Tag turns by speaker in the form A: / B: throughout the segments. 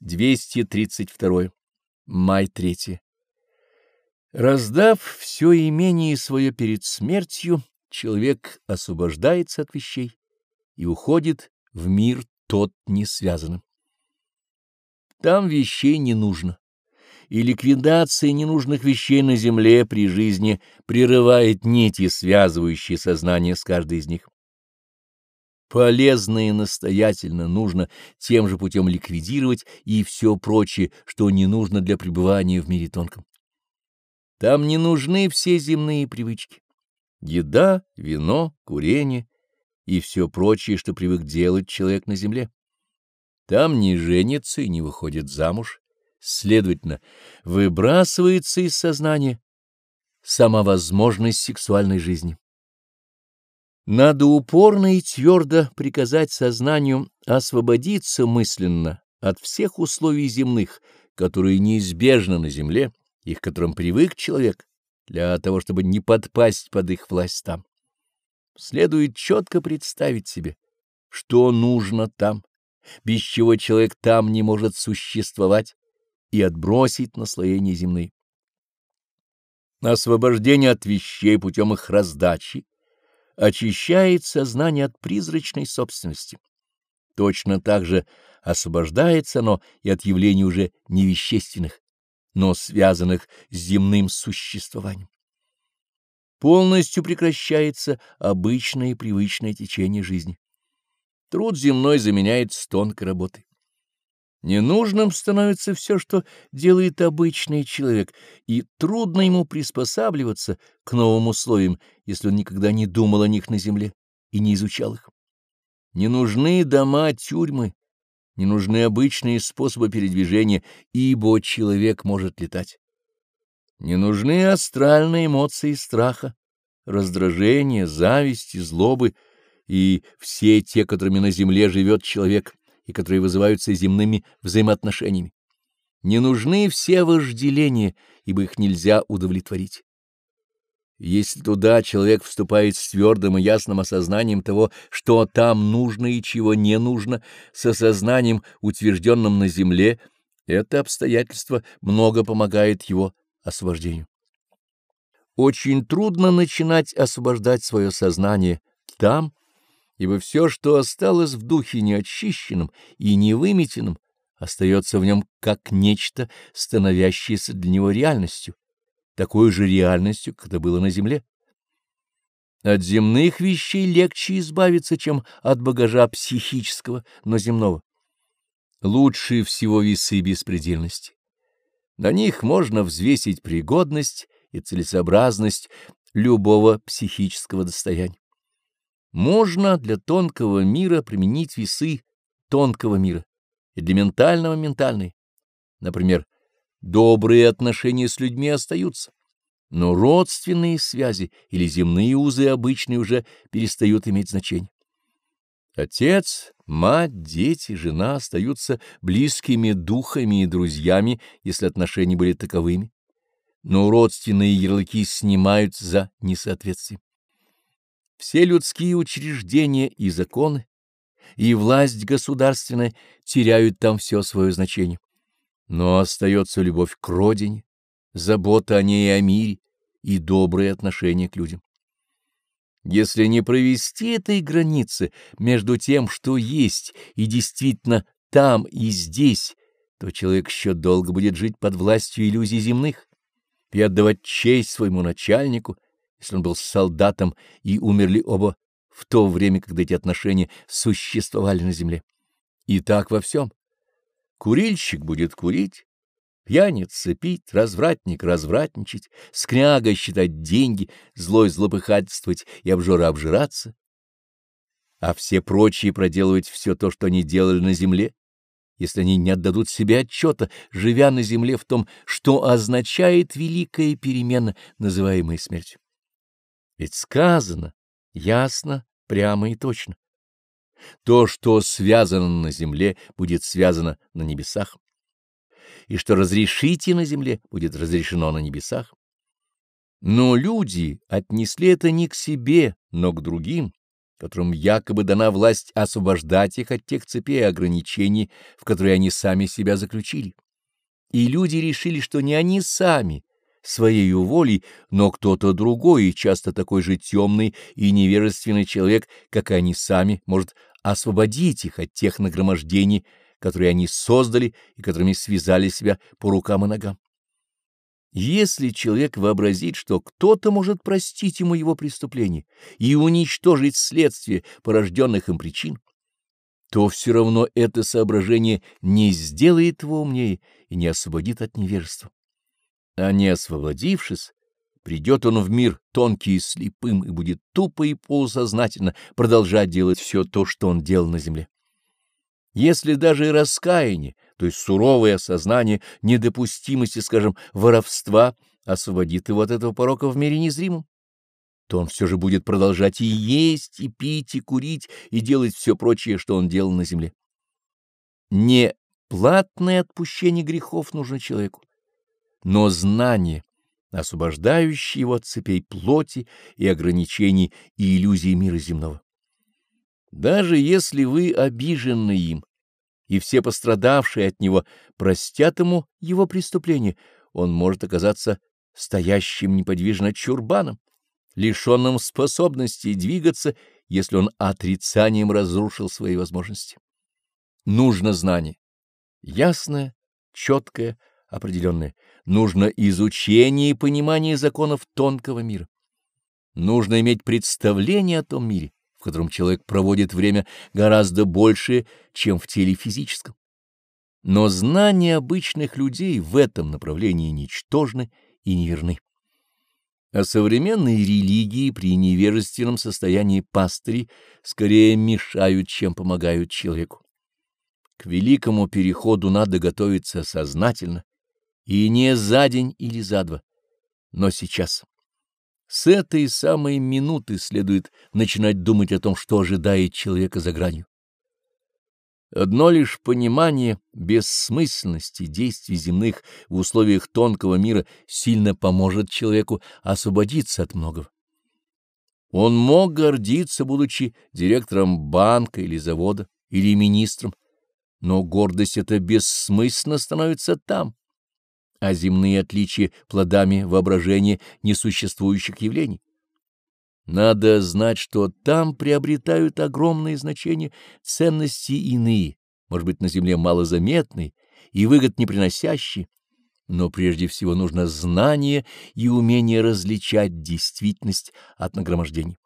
A: 232. Май 3. Раздав все имение свое перед смертью, человек освобождается от вещей и уходит в мир тот несвязанным. Там вещей не нужно, и ликвидация ненужных вещей на земле при жизни прерывает нити, связывающие сознание с каждой из них. Полезно и настоятельно нужно тем же путем ликвидировать и все прочее, что не нужно для пребывания в мире тонком. Там не нужны все земные привычки. Еда, вино, курение и все прочее, что привык делать человек на земле. Там не женится и не выходит замуж, следовательно, выбрасывается из сознания сама возможность сексуальной жизни. Надо упорно и твердо приказать сознанию освободиться мысленно от всех условий земных, которые неизбежны на земле, и к которым привык человек, для того, чтобы не подпасть под их власть там. Следует четко представить себе, что нужно там, без чего человек там не может существовать, и отбросить наслоения земные. Освобождение от вещей путем их раздачи очищает сознание от призрачной собственности. Точно так же освобождается оно и от явлений уже невещественных, но связанных с земным существованием. Полностью прекращается обычное и привычное течение жизни. Труд земной заменяется тонкой работой. Ненужным становится все, что делает обычный человек, и трудно ему приспосабливаться к новым условиям, если он никогда не думал о них на земле и не изучал их. Не нужны дома, тюрьмы, не нужны обычные способы передвижения, ибо человек может летать. Не нужны астральные эмоции страха, раздражения, зависти, злобы и все те, которыми на земле живет человек — и которые вызываются земными взаимоотношениями. Не нужны все вожделения, ибо их нельзя удовлетворить. Если туда человек вступает с твердым и ясным осознанием того, что там нужно и чего не нужно, с осознанием, утвержденным на земле, это обстоятельство много помогает его освобождению. Очень трудно начинать освобождать свое сознание там, ибо все, что осталось в духе неочищенном и невыметенном, остается в нем как нечто, становящееся для него реальностью, такой же реальностью, как это было на земле. От земных вещей легче избавиться, чем от багажа психического, но земного. Лучше всего весы беспредельности. На них можно взвесить пригодность и целесообразность любого психического достояния. Можно для тонкого мира применить весы тонкого мира и для ментального — ментальный. Например, добрые отношения с людьми остаются, но родственные связи или земные узы обычные уже перестают иметь значение. Отец, мать, дети, жена остаются близкими духами и друзьями, если отношения были таковыми, но родственные ярлыки снимают за несоответствие. Все людские учреждения и законы, и власть государственная теряют там все свое значение. Но остается любовь к родине, забота о ней и о мире и добрые отношения к людям. Если не провести этой границы между тем, что есть, и действительно там и здесь, то человек еще долго будет жить под властью иллюзий земных и отдавать честь своему начальнику, если он был солдатом, и умерли оба в то время, когда эти отношения существовали на земле. И так во всем. Курильщик будет курить, пьяница пить, развратник развратничать, скряга считать деньги, злой злопыхательствовать и обжора обжираться, а все прочие проделывать все то, что они делали на земле, если они не отдадут себе отчета, живя на земле в том, что означает великая перемена, называемая смертью. Ведь сказано ясно, прямо и точно. То, что связано на земле, будет связано на небесах, и что разрешите на земле, будет разрешено на небесах. Но люди отнесли это не к себе, но к другим, которым якобы дана власть освобождать их от тех цепей и ограничений, в которые они сами себя заключили. И люди решили, что не они сами, своей волей, но кто-то другой, часто такой же темный и невежественный человек, как и они сами, может освободить их от тех нагромождений, которые они создали и которыми связали себя по рукам и ногам. Если человек вообразит, что кто-то может простить ему его преступление и уничтожить следствие порожденных им причин, то все равно это соображение не сделает его умнее и не освободит от невежества. А не освободившись, придет он в мир тонкий и слепым и будет тупо и полусознательно продолжать делать все то, что он делал на земле. Если даже и раскаяние, то есть суровое осознание недопустимости, скажем, воровства, освободит его от этого порока в мире незримом, то он все же будет продолжать и есть, и пить, и курить, и делать все прочее, что он делал на земле. Не платное отпущение грехов нужно человеку, но знание, освобождающее его от цепей плоти и ограничений и иллюзий мира земного. Даже если вы обижены им, и все пострадавшие от него простят ему его преступление, он может оказаться стоящим неподвижно чурбаном, лишенным способности двигаться, если он отрицанием разрушил свои возможности. Нужно знание, ясное, четкое, определенное. Нужно изучение и понимание законов тонкого мира. Нужно иметь представление о том мире, котором человек проводит время гораздо больше, чем в теле физическом. Но знания обычных людей в этом направлении ничтожны и неверны. А современные религии при невежественном состоянии пастырей скорее мешают, чем помогают человеку. К великому переходу надо готовиться сознательно, и не за день или за два, но сейчас. С этой самой минуты следует начинать думать о том, что ожидает человека за гранью. Одно лишь понимание бессмысленности действий земных в условиях тонкого мира сильно поможет человеку освободиться от многого. Он мог гордиться, будучи директором банка или завода, или министром, но гордость эта бессмысленно становится там, а земные отличия плодами воображения несуществующих явлений. Надо знать, что там приобретают огромное значение ценности иные, может быть, на земле малозаметные и выгод не приносящие, но прежде всего нужно знание и умение различать действительность от нагромождений.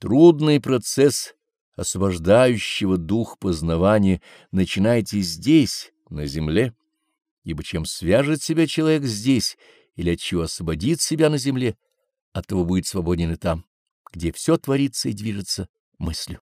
A: Трудный процесс освобождающего дух познавания начинайте здесь, на земле, ибо чем свяжет себя человек здесь или от чего освободит себя на земле, от того будет свободен и там, где все творится и движется мыслью.